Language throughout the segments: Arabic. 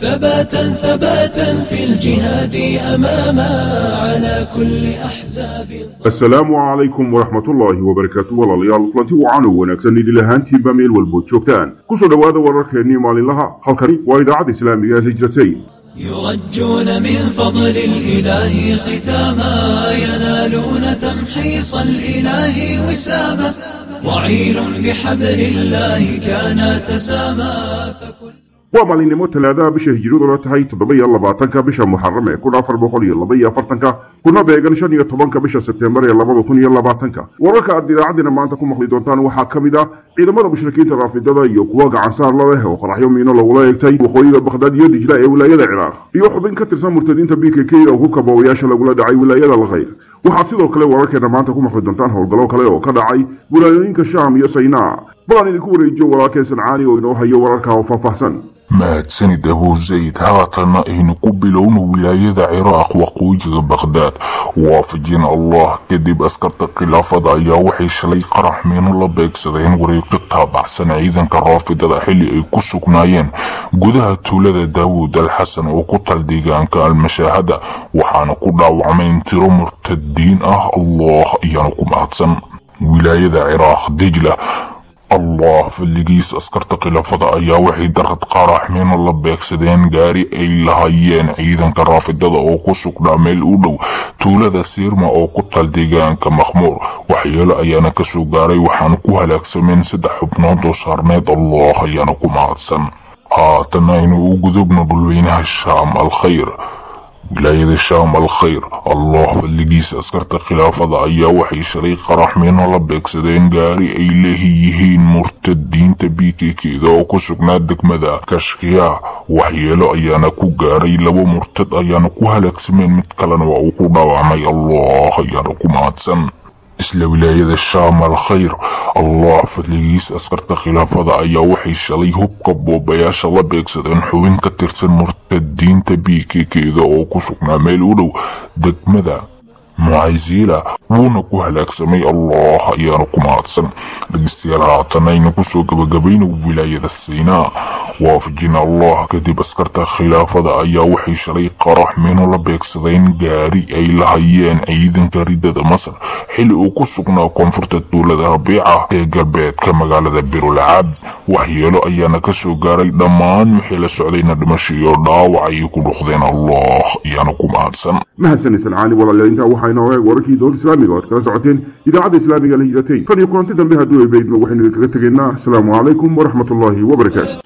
ثباتا ثباتا في الجهاد أماما على كل أحزاب السلام عليكم ورحمة الله وبركاته. ولا ليال أطلنتي وعنو ونكسني دي لهان تيم بميل والبوتشوكتان كسو دواذا ورخيني مالي لها. حلقني وإذا عاد إسلامي هجرتين. يرجون من فضل الإله ختاما ينالون تمحيص الإله وساما. وعين بحبل الله كان تساما فكل waa maalinimo talaadaha bisha hijraduna tahay toddoba iyo labaatanka bisha muxaram ee kun afar boqol iyo laba iyo afartanka kuna beegan shan iyo tobanka bisha sebtembar ee labada kun iyo labaatanka. Wararka aad idaacaddina maanta ku maqli doontaan waxaa ka mid ah ciidamada mushrikiinta raafidada iyo kuwa gacansaar la leh oo qaraxyo miino lagula eegtay waqooyiga bakhdad iyo dijla ee wilaayada ciraaq iyo xubin ka tirsan murtadiinta b k k oo hubka boowayaasha lagula dhacay wilaayada alkhayr waxaad sidoo kale wararkeena maanta ku maqli doontaan howlgallo kale oo ka dhacay wilaayooyinka shaam iyo saynaa balan idinku wareejiyo walaalkeen sancaani oo inoo hayo wararka oo faahfaahsan مات سند أبو زيد. هذا تنائين قبلون ولاية عراق وقوج بغداد. وافجين الله. كذب أسكرت قلافة ضايا وحيش لي قرح من الله بيك سدين وريق الطابع. سنعيدا كرافد دحلي أي كسوك ناين. قدها تولد داود الحسن وقتل ديغان كالمشاهدة. وحان قدع وعمين ترو مرتدين. أه الله. يانكم أحسن. ولاية العراق دجلة. الله في اللي جيس أسكرتك إلى فضائية وحيد درخت قراح من الله بيكسدين قاري أي لهايين عيدا كرافي الدادة أوكو سوك دامي الأولو تولى ذا سير ما أوكو تال ديغان كمخمور. وحيالا أيانا كسو قاري وحانكو هلاك سمين سدى حبنا دو سارنيد الله أيانا كماتسن آتنا إنو قذبنا بلوين هشام الخير. ولاية الشام الخير. الله في اللي جيس أسكرت خلافة ضعية وحي شريقة رحمين الله بيك سدين جاري أي يهين مرتدين تبيكي كذا وكشك نادك مدى كشكيا وحي لو أيانا كو جاري لو مرتد أيانا كو هلك سمين متكلا وعوكو دوامي الله أيانا كو ماتسن. إسلا ولاية الشام الخير. الله فليس أسكرت خلافة أي وحي شلي. هبك بوبايا شلا بيكس دان حوين كترسن مرتدين تبيكي كيدا. أوكو سكنا ميلولو دك مذا معزيلا. ونكو هلاك سمي الله. يا رقمات سن. لقستيالها تنين كسوك بقبين. ولاية السيناء. وافقين جن الله كذب أسكرت خلافة أيا وحي شريق راح منو لبيك سدين قاري أي لهيان عيدا كريدة مصر. حلو كسقنا كونفورت الدولة ربيعة أي قلبيت كما قال دبير العبد. وحيلو أيا نكسو قاري دمان. محيل السعودين دمشي يرضى. وعيكم رخذين الله. يا نكم أحسن مهسن العالي والله اللي انت وحي نوعي. وركي دول إسلامي قوات كلا سعودين. إذا عاد إسلامي قال هيدتين فليكون تدن بها دول البيت وحين السلام عليكم ورحمة الله وبركاته.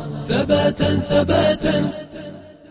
ثباتا ثباتا.